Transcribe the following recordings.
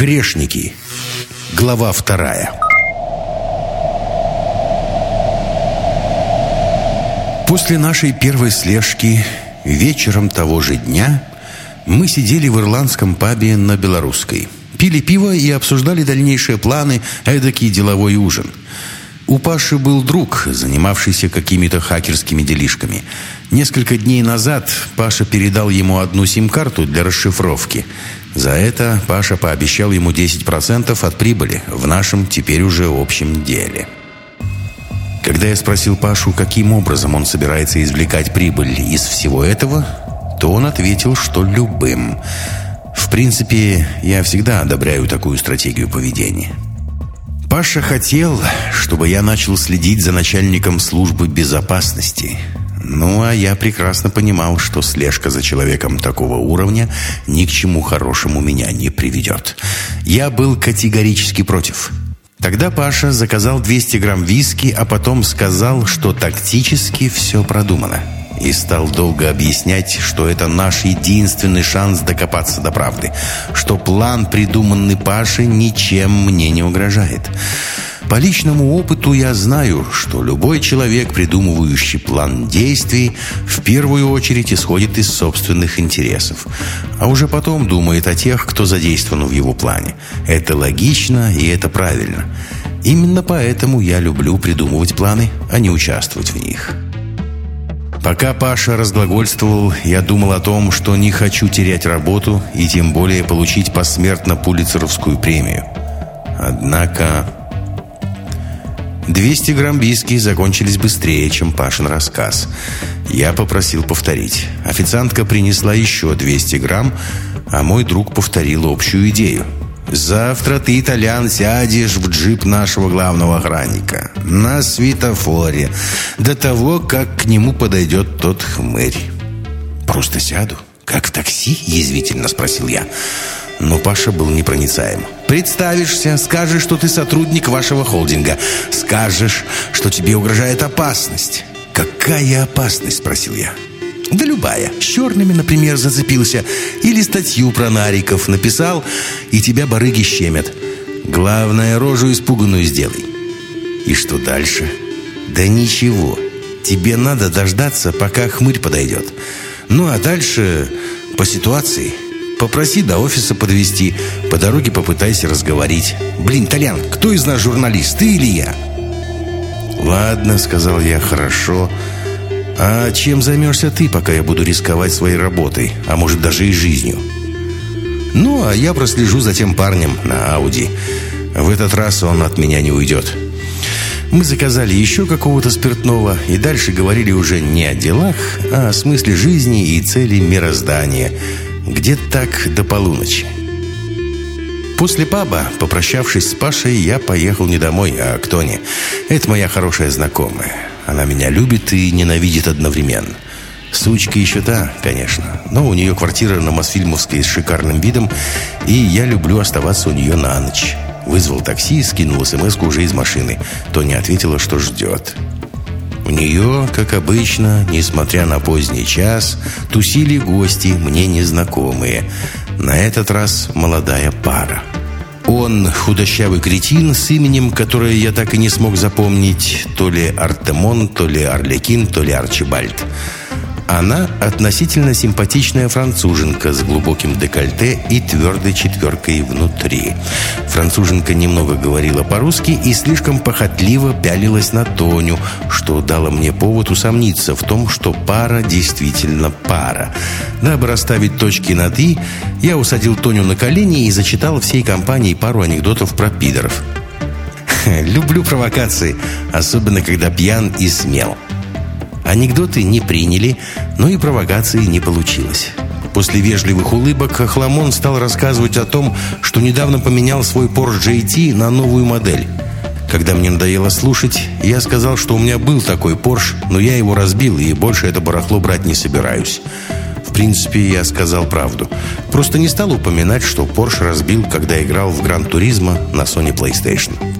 Грешники. Глава вторая. После нашей первой слежки вечером того же дня мы сидели в ирландском пабе на Белорусской. Пили пиво и обсуждали дальнейшие планы, эдакий деловой ужин. У Паши был друг, занимавшийся какими-то хакерскими делишками. Несколько дней назад Паша передал ему одну сим-карту для расшифровки – за это Паша пообещал ему 10% от прибыли в нашем теперь уже общем деле. Когда я спросил Пашу, каким образом он собирается извлекать прибыль из всего этого, то он ответил, что любым. В принципе, я всегда одобряю такую стратегию поведения. Паша хотел, чтобы я начал следить за начальником службы безопасности – ну, а я прекрасно понимал, что слежка за человеком такого уровня ни к чему хорошему меня не приведет. Я был категорически против. Тогда Паша заказал 200 грамм виски, а потом сказал, что тактически все продумано. И стал долго объяснять, что это наш единственный шанс докопаться до правды. Что план, придуманный Пашей, ничем мне не угрожает. По личному опыту я знаю, что любой человек, придумывающий план действий, в первую очередь исходит из собственных интересов, а уже потом думает о тех, кто задействован в его плане. Это логично и это правильно. Именно поэтому я люблю придумывать планы, а не участвовать в них. Пока Паша разглагольствовал, я думал о том, что не хочу терять работу и тем более получить посмертно Пулицеровскую премию. Однако 200 грамм виски закончились быстрее, чем Пашин рассказ. Я попросил повторить. Официантка принесла еще 200 грамм, а мой друг повторил общую идею. «Завтра ты, итальян, сядешь в джип нашего главного охранника. На светофоре. До того, как к нему подойдет тот хмырь». «Просто сяду? Как в такси?» – язвительно спросил я. Но Паша был непроницаем. «Представишься, скажешь, что ты сотрудник вашего холдинга. Скажешь, что тебе угрожает опасность». «Какая опасность?» – спросил я. «Да любая. С черными, например, зацепился. Или статью про нариков написал, и тебя барыги щемят. Главное, рожу испуганную сделай». «И что дальше?» «Да ничего. Тебе надо дождаться, пока хмырь подойдет. Ну, а дальше по ситуации...» Попроси до офиса подвести. По дороге попытайся разговорить. Блин, Толян, кто из нас журналист, ты или я? Ладно, сказал я, хорошо. А чем займешься ты, пока я буду рисковать своей работой, а может даже и жизнью? Ну, а я прослежу за тем парнем на Ауди. В этот раз он от меня не уйдет. Мы заказали еще какого-то спиртного и дальше говорили уже не о делах, а о смысле жизни и цели мироздания – где-то так до полуночи. После паба, попрощавшись с Пашей, я поехал не домой, а к Тоне. Это моя хорошая знакомая. Она меня любит и ненавидит одновременно. Сучка еще та, конечно. Но у нее квартира на Мосфильмовской с шикарным видом, и я люблю оставаться у нее на ночь. Вызвал такси, скинул смс уже из машины. Тоня ответила, что ждет. У нее, как обычно, несмотря на поздний час, тусили гости, мне незнакомые. На этот раз молодая пара. Он худощавый кретин с именем, которое я так и не смог запомнить, то ли Артемон, то ли Арлекин, то ли Арчибальд. Она относительно симпатичная француженка с глубоким декольте и твердой четверкой внутри. Француженка немного говорила по-русски и слишком похотливо пялилась на Тоню, что дало мне повод усомниться в том, что пара действительно пара. Дабы расставить точки над «и», я усадил Тоню на колени и зачитал всей компании пару анекдотов про пидоров. Люблю провокации, особенно когда пьян и смел. Анекдоты не приняли, но и провокации не получилось. После вежливых улыбок Хламон стал рассказывать о том, что недавно поменял свой Porsche GT на новую модель. Когда мне надоело слушать, я сказал, что у меня был такой Porsche, но я его разбил и больше это барахло брать не собираюсь. В принципе, я сказал правду. Просто не стал упоминать, что Porsche разбил, когда играл в Гран Туризма на Sony PlayStation.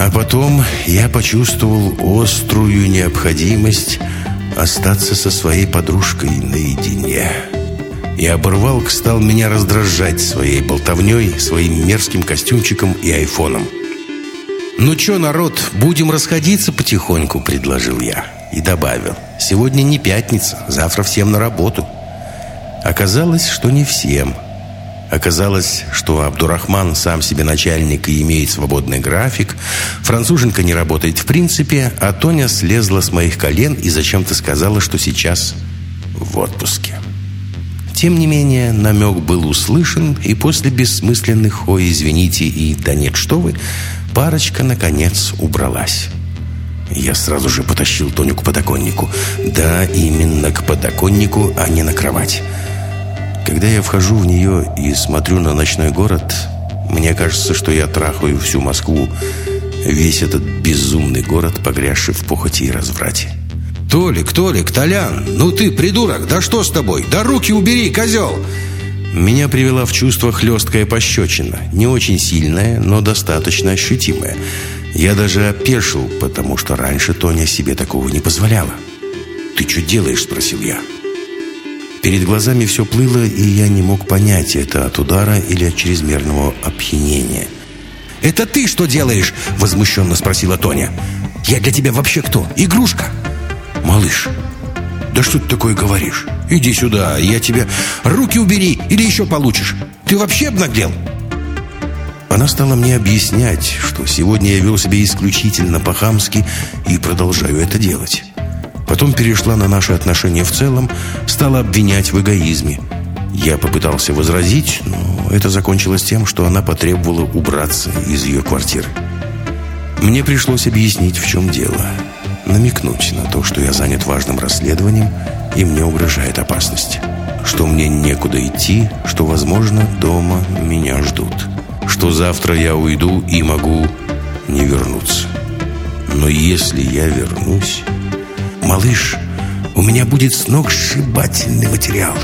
А потом я почувствовал острую необходимость остаться со своей подружкой наедине. И оборвалк стал меня раздражать своей болтовней, своим мерзким костюмчиком и айфоном. «Ну чё, народ, будем расходиться потихоньку», — предложил я. И добавил, «Сегодня не пятница, завтра всем на работу». Оказалось, что не всем — Оказалось, что Абдурахман сам себе начальник и имеет свободный график. Француженка не работает в принципе, а Тоня слезла с моих колен и зачем-то сказала, что сейчас в отпуске. Тем не менее, намек был услышан, и после бессмысленных «Ой, извините» и «Да нет, что вы», парочка, наконец, убралась. Я сразу же потащил Тоню к подоконнику. Да, именно к подоконнику, а не на кровать. Когда я вхожу в нее и смотрю на ночной город, мне кажется, что я трахаю всю Москву, весь этот безумный город, погрязший в похоти и разврате. «Толик, Толик, Толян, ну ты, придурок, да что с тобой? Да руки убери, козел!» Меня привела в чувство хлесткая пощечина. Не очень сильная, но достаточно ощутимая. Я даже опешил, потому что раньше Тоня себе такого не позволяла. «Ты что делаешь?» – спросил я. Перед глазами все плыло, и я не мог понять, это от удара или от чрезмерного опьянения. «Это ты что делаешь?» – возмущенно спросила Тоня. «Я для тебя вообще кто? Игрушка?» «Малыш, да что ты такое говоришь? Иди сюда, я тебе... Руки убери, или еще получишь. Ты вообще обнаглел?» Она стала мне объяснять, что сегодня я вел себя исключительно по-хамски и продолжаю это делать. Потом перешла на наши отношения в целом, стала обвинять в эгоизме. Я попытался возразить, но это закончилось тем, что она потребовала убраться из ее квартиры. Мне пришлось объяснить, в чем дело. Намекнуть на то, что я занят важным расследованием, и мне угрожает опасность. Что мне некуда идти, что, возможно, дома меня ждут. Что завтра я уйду и могу не вернуться. Но если я вернусь... «Малыш, у меня будет сногсшибательный материал.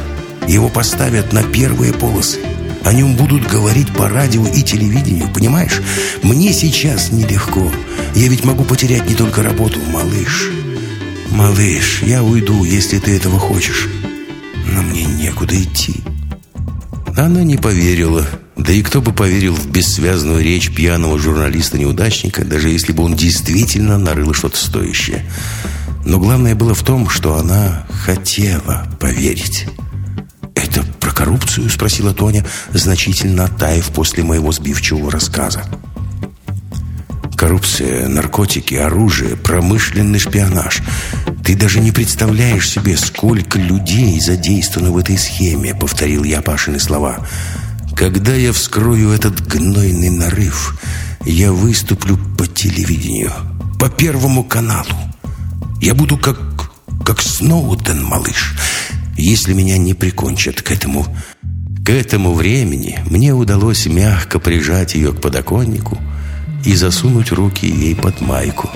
Его поставят на первые полосы. О нем будут говорить по радио и телевидению, понимаешь? Мне сейчас нелегко. Я ведь могу потерять не только работу, малыш. Малыш, я уйду, если ты этого хочешь. Но мне некуда идти». Она не поверила. Да и кто бы поверил в бессвязную речь пьяного журналиста-неудачника, даже если бы он действительно нарыл что-то стоящее. Но главное было в том, что она хотела поверить. «Это про коррупцию?» – спросила Тоня, значительно оттаив после моего сбивчивого рассказа. «Коррупция, наркотики, оружие, промышленный шпионаж. Ты даже не представляешь себе, сколько людей задействовано в этой схеме», – повторил я Пашины слова. «Когда я вскрою этот гнойный нарыв, я выступлю по телевидению, по Первому каналу. Я буду как... как Сноуден, малыш. Если меня не прикончат к этому... К этому времени мне удалось мягко прижать ее к подоконнику и засунуть руки ей под майку.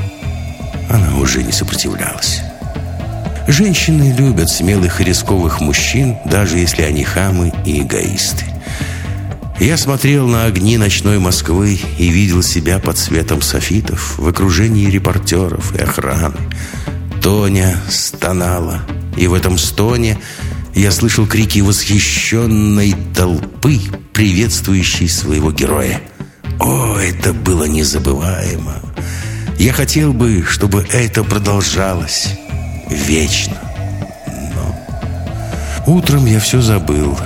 Она уже не сопротивлялась. Женщины любят смелых и рисковых мужчин, даже если они хамы и эгоисты. Я смотрел на огни ночной Москвы и видел себя под светом софитов в окружении репортеров и охраны. Тоня стонала, и в этом стоне я слышал крики восхищенной толпы, приветствующей своего героя. О, это было незабываемо. Я хотел бы, чтобы это продолжалось вечно. Но утром я все забыл.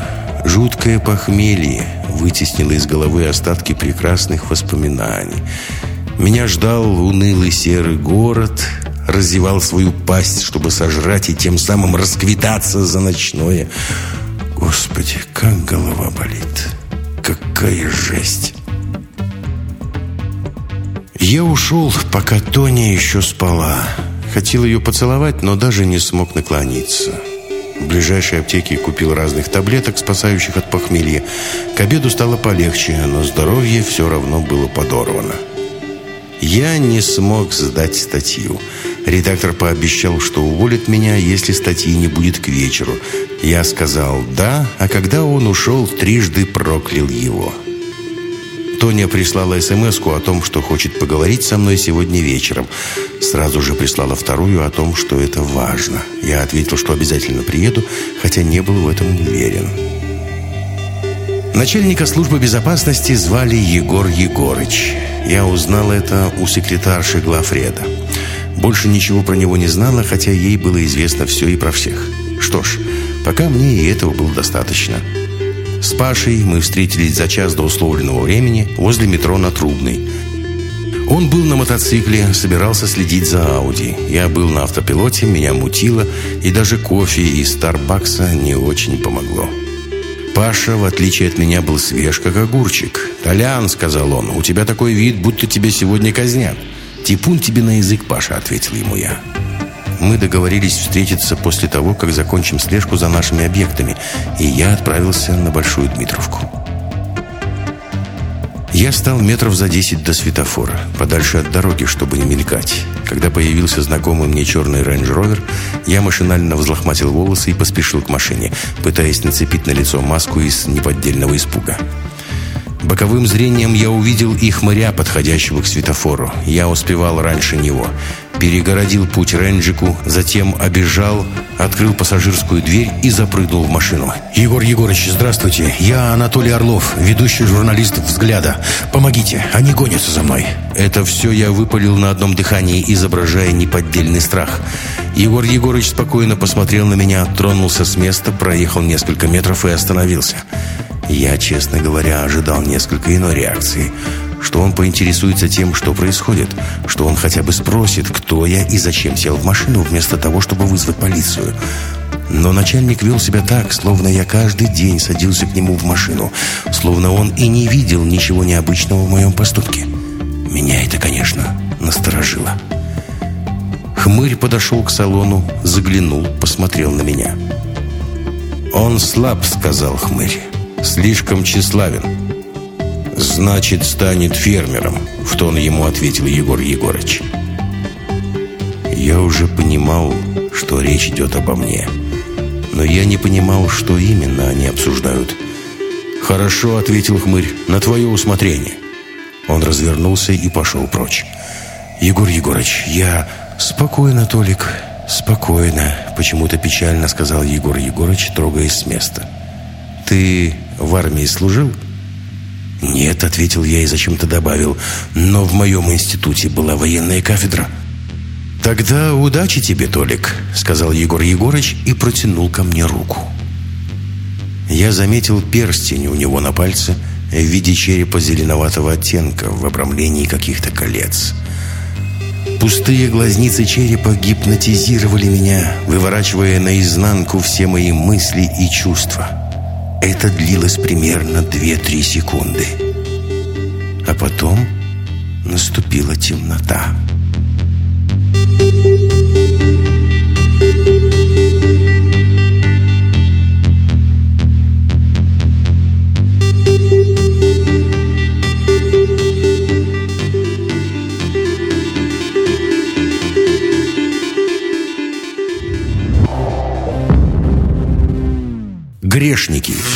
Жуткое похмелье вытеснило из головы остатки прекрасных воспоминаний. Меня ждал унылый серый город — разевал свою пасть, чтобы сожрать и тем самым расквитаться за ночное. Господи, как голова болит. Какая жесть. Я ушел, пока Тоня еще спала. Хотел ее поцеловать, но даже не смог наклониться. В ближайшей аптеке купил разных таблеток, спасающих от похмелья. К обеду стало полегче, но здоровье все равно было подорвано. Я не смог сдать статью. Редактор пообещал, что уволит меня, если статьи не будет к вечеру. Я сказал «да», а когда он ушел, трижды проклял его. Тоня прислала смс о том, что хочет поговорить со мной сегодня вечером. Сразу же прислала вторую о том, что это важно. Я ответил, что обязательно приеду, хотя не был в этом уверен. Начальника службы безопасности звали Егор Егорыч. Я узнал это у секретарши Глафреда. Больше ничего про него не знала, хотя ей было известно все и про всех. Что ж, пока мне и этого было достаточно. С Пашей мы встретились за час до условленного времени возле метро на Трубной. Он был на мотоцикле, собирался следить за Ауди. Я был на автопилоте, меня мутило, и даже кофе из Старбакса не очень помогло. Паша, в отличие от меня, был свеж, как огурчик. «Толян», — сказал он, — «у тебя такой вид, будто тебя сегодня казнят». «Типун тебе на язык, Паша», — ответил ему я. Мы договорились встретиться после того, как закончим слежку за нашими объектами, и я отправился на Большую Дмитровку. Я стал метров за десять до светофора, подальше от дороги, чтобы не мелькать. Когда появился знакомый мне черный рейндж-ровер, я машинально взлохматил волосы и поспешил к машине, пытаясь нацепить на лицо маску из неподдельного испуга. Боковым зрением я увидел их моря, подходящего к светофору. Я успевал раньше него. Перегородил путь Ренджику, затем обежал, открыл пассажирскую дверь и запрыгнул в машину. «Егор Егорович, здравствуйте. Я Анатолий Орлов, ведущий журналист «Взгляда». Помогите, они гонятся за мной». Это все я выпалил на одном дыхании, изображая неподдельный страх. Егор Егорович спокойно посмотрел на меня, тронулся с места, проехал несколько метров и остановился. Я, честно говоря, ожидал несколько иной реакции. Что он поинтересуется тем, что происходит. Что он хотя бы спросит, кто я и зачем сел в машину, вместо того, чтобы вызвать полицию. Но начальник вел себя так, словно я каждый день садился к нему в машину. Словно он и не видел ничего необычного в моем поступке. Меня это, конечно, насторожило. Хмырь подошел к салону, заглянул, посмотрел на меня. «Он слаб», — сказал хмырь слишком тщеславен. «Значит, станет фермером», — в тон ему ответил Егор Егорыч. Я уже понимал, что речь идет обо мне. Но я не понимал, что именно они обсуждают. «Хорошо», — ответил хмырь, — «на твое усмотрение». Он развернулся и пошел прочь. «Егор Егорыч, я...» «Спокойно, Толик, спокойно», — почему-то печально сказал Егор Егорыч, трогаясь с места. «Ты в армии служил?» «Нет», — ответил я и зачем-то добавил, «но в моем институте была военная кафедра». «Тогда удачи тебе, Толик», — сказал Егор Егорыч и протянул ко мне руку. Я заметил перстень у него на пальце в виде черепа зеленоватого оттенка в обрамлении каких-то колец. Пустые глазницы черепа гипнотизировали меня, выворачивая наизнанку все мои мысли и чувства. Это длилось примерно 2-3 секунды. А потом наступила темнота. Грешники.